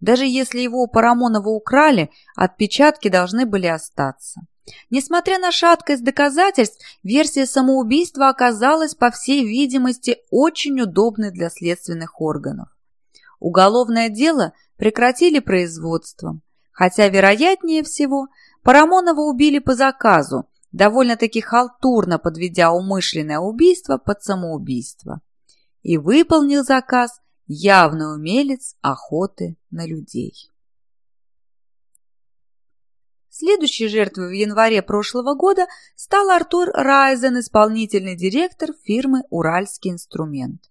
Даже если его у Парамонова украли, отпечатки должны были остаться. Несмотря на шаткость доказательств, версия самоубийства оказалась, по всей видимости, очень удобной для следственных органов. Уголовное дело прекратили производством, хотя, вероятнее всего, Парамонова убили по заказу, довольно-таки халтурно подведя умышленное убийство под самоубийство. И выполнил заказ явный умелец охоты на людей. Следующей жертвой в январе прошлого года стал Артур Райзен, исполнительный директор фирмы «Уральский инструмент».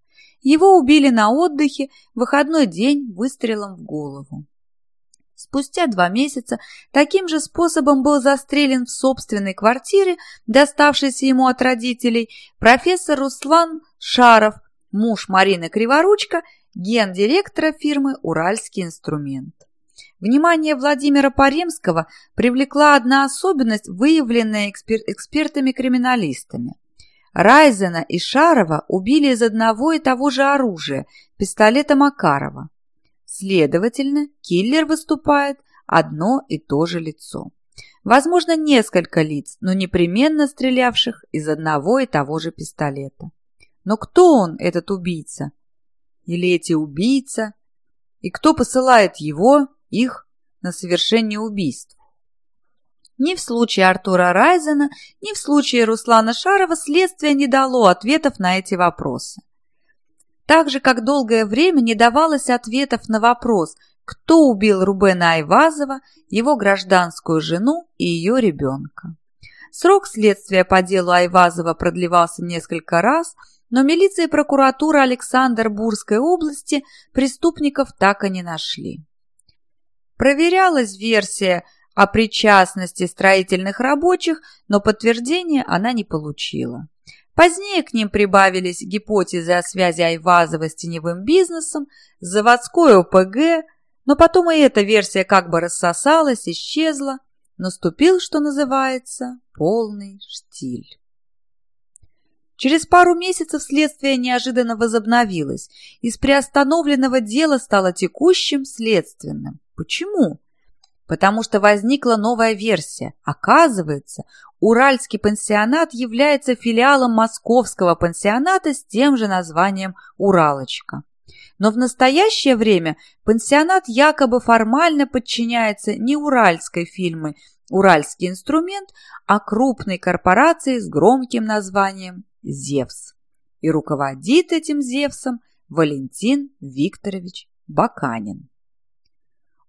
Его убили на отдыхе в выходной день выстрелом в голову. Спустя два месяца таким же способом был застрелен в собственной квартире, доставшейся ему от родителей, профессор Руслан Шаров, муж Марины Криворучка, гендиректора фирмы «Уральский инструмент». Внимание Владимира Паремского привлекла одна особенность, выявленная экспер экспертами-криминалистами. Райзена и Шарова убили из одного и того же оружия – пистолета Макарова. Следовательно, киллер выступает одно и то же лицо. Возможно, несколько лиц, но непременно стрелявших из одного и того же пистолета. Но кто он, этот убийца? Или эти убийца? И кто посылает его, их, на совершение убийств? Ни в случае Артура Райзена, ни в случае Руслана Шарова следствие не дало ответов на эти вопросы. Так же, как долгое время не давалось ответов на вопрос, кто убил Рубена Айвазова, его гражданскую жену и ее ребенка. Срок следствия по делу Айвазова продлевался несколько раз, но милиция и прокуратура Александр-Бурской области преступников так и не нашли. Проверялась версия о причастности строительных рабочих, но подтверждения она не получила. Позднее к ним прибавились гипотезы о связи Айвазова с теневым бизнесом, заводской ОПГ, но потом и эта версия как бы рассосалась, исчезла. Наступил, что называется, полный штиль. Через пару месяцев следствие неожиданно возобновилось. Из приостановленного дела стало текущим следственным. Почему? Потому что возникла новая версия. Оказывается, Уральский пансионат является филиалом московского пансионата с тем же названием «Уралочка». Но в настоящее время пансионат якобы формально подчиняется не уральской фирме «Уральский инструмент», а крупной корпорации с громким названием «Зевс». И руководит этим «Зевсом» Валентин Викторович Баканин.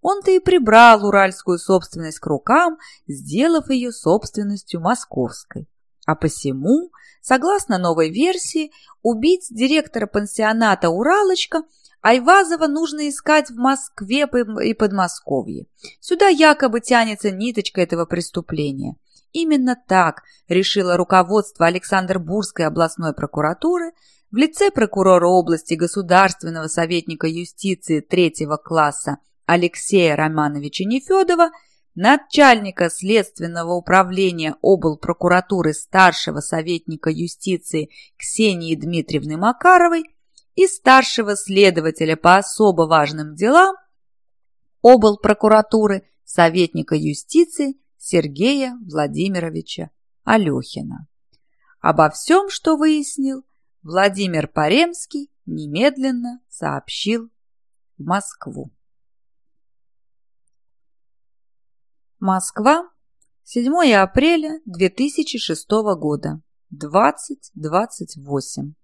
Он-то и прибрал уральскую собственность к рукам, сделав ее собственностью московской. А посему, согласно новой версии, убить директора пансионата «Уралочка» Айвазова нужно искать в Москве и Подмосковье. Сюда якобы тянется ниточка этого преступления. Именно так решило руководство Александр-Бурской областной прокуратуры в лице прокурора области государственного советника юстиции третьего класса Алексея Романовича Нефедова, начальника следственного управления облпрокуратуры старшего советника юстиции Ксении Дмитриевны Макаровой и старшего следователя по особо важным делам облпрокуратуры советника юстиции Сергея Владимировича Алехина. Обо всем, что выяснил, Владимир Паремский немедленно сообщил в Москву. Москва, 7 апреля 2006 года, 20.28.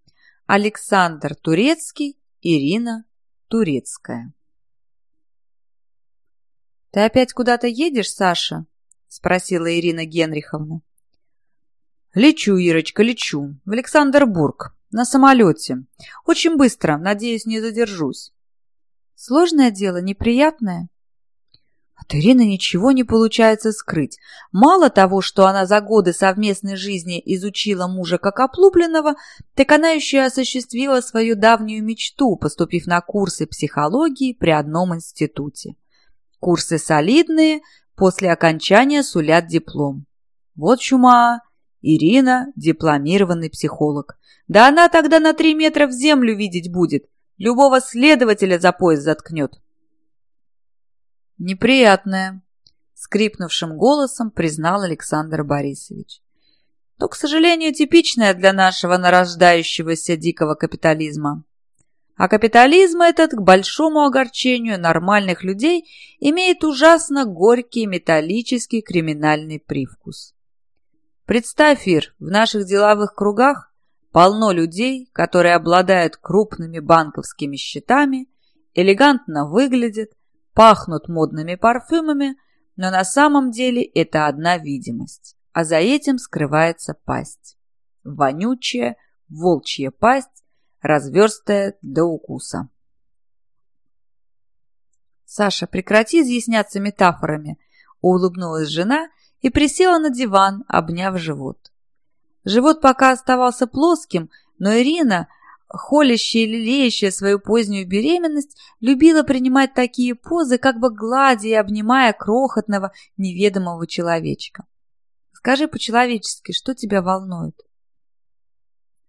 Александр Турецкий, Ирина Турецкая. «Ты опять куда-то едешь, Саша?» – спросила Ирина Генриховна. «Лечу, Ирочка, лечу. В Александрбург. На самолете. Очень быстро. Надеюсь, не задержусь». «Сложное дело, неприятное?» От Ирины ничего не получается скрыть. Мало того, что она за годы совместной жизни изучила мужа как оплубленного, так она еще осуществила свою давнюю мечту, поступив на курсы психологии при одном институте. Курсы солидные, после окончания сулят диплом. Вот чума! Ирина – дипломированный психолог. Да она тогда на три метра в землю видеть будет. Любого следователя за пояс заткнет. Неприятное, скрипнувшим голосом признал Александр Борисович. Но, к сожалению, типичное для нашего нарождающегося дикого капитализма. А капитализм этот, к большому огорчению нормальных людей, имеет ужасно горький металлический криминальный привкус. Представь, Ир, в наших деловых кругах полно людей, которые обладают крупными банковскими счетами, элегантно выглядят, пахнут модными парфюмами, но на самом деле это одна видимость, а за этим скрывается пасть. Вонючая, волчья пасть, разверстая до укуса. «Саша, прекрати изъясняться метафорами», — улыбнулась жена и присела на диван, обняв живот. Живот пока оставался плоским, но Ирина, холящая и лелеющая свою позднюю беременность, любила принимать такие позы, как бы гладя и обнимая крохотного неведомого человечка. Скажи по-человечески, что тебя волнует?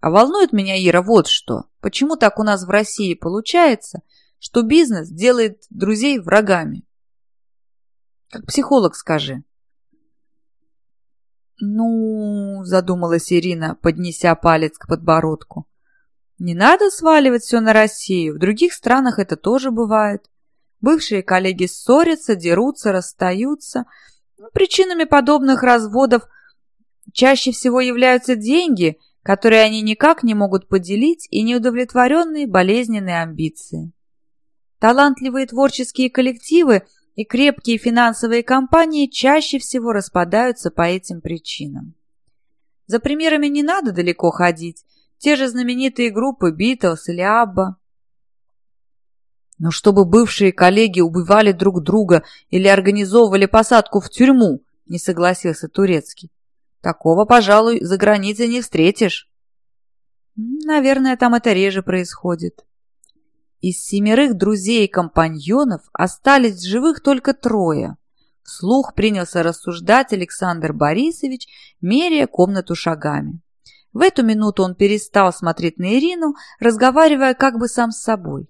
А волнует меня, Ира, вот что. Почему так у нас в России получается, что бизнес делает друзей врагами? Как психолог скажи. «Ну...» — задумалась Ирина, поднеся палец к подбородку. «Не надо сваливать все на Россию. В других странах это тоже бывает. Бывшие коллеги ссорятся, дерутся, расстаются. Причинами подобных разводов чаще всего являются деньги, которые они никак не могут поделить, и неудовлетворенные болезненные амбиции. Талантливые творческие коллективы — и крепкие финансовые компании чаще всего распадаются по этим причинам. За примерами не надо далеко ходить. Те же знаменитые группы Битлз или Абба. Но чтобы бывшие коллеги убивали друг друга или организовывали посадку в тюрьму, не согласился Турецкий. Такого, пожалуй, за границей не встретишь. Наверное, там это реже происходит. Из семерых друзей и компаньонов остались живых только трое. Вслух принялся рассуждать Александр Борисович, меряя комнату шагами. В эту минуту он перестал смотреть на Ирину, разговаривая как бы сам с собой.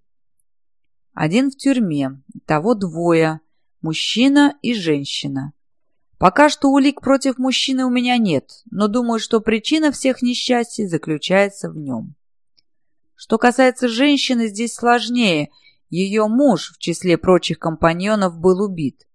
Один в тюрьме, того двое, мужчина и женщина. Пока что улик против мужчины у меня нет, но думаю, что причина всех несчастий заключается в нем. Что касается женщины, здесь сложнее. Ее муж, в числе прочих компаньонов, был убит.